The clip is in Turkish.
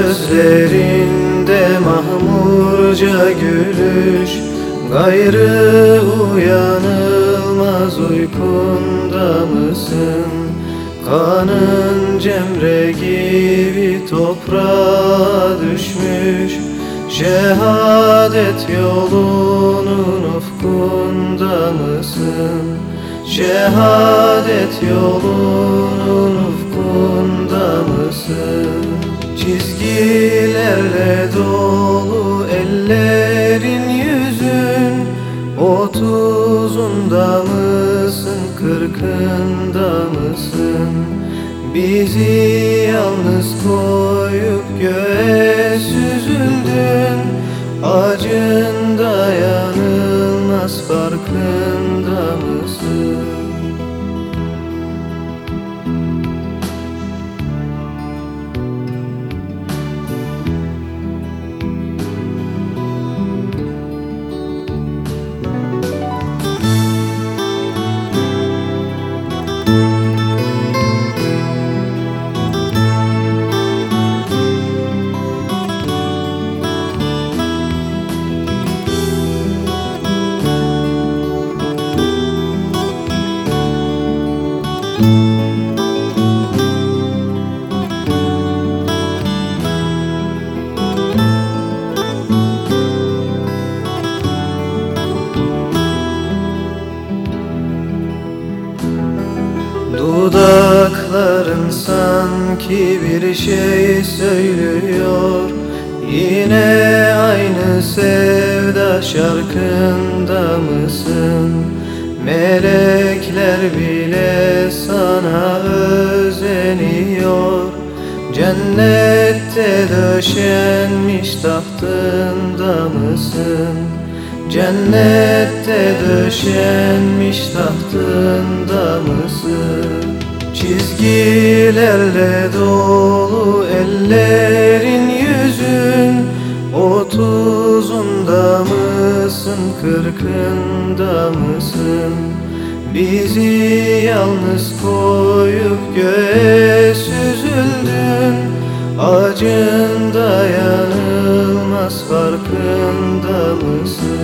Gözlerinde mahmurca gülüş Gayrı uyanılmaz uykunda mısın? Kanın cemre gibi toprağa düşmüş Şehadet yolunun ufkunda mısın? Şehadet yolunun ufkunda mısın? Çizgilerle dolu ellerin yüzün Otuzunda mısın, kırkında mısın? Bizi yalnız koyup göğe süzüldün Acın Dudakların sanki bir şey söylüyor Yine aynı sevda şarkında mısın? Melekler bile sana özeniyor Cennette döşenmiş tahtında mısın? Cennette döşenmiş tahtında mısın? Çizgilerle dolu ellerin yüzün Otuzunda mısın, kırkında mısın? Bizi yalnız koyup göğe süzüldün Acın dayanılmaz farkında mısın?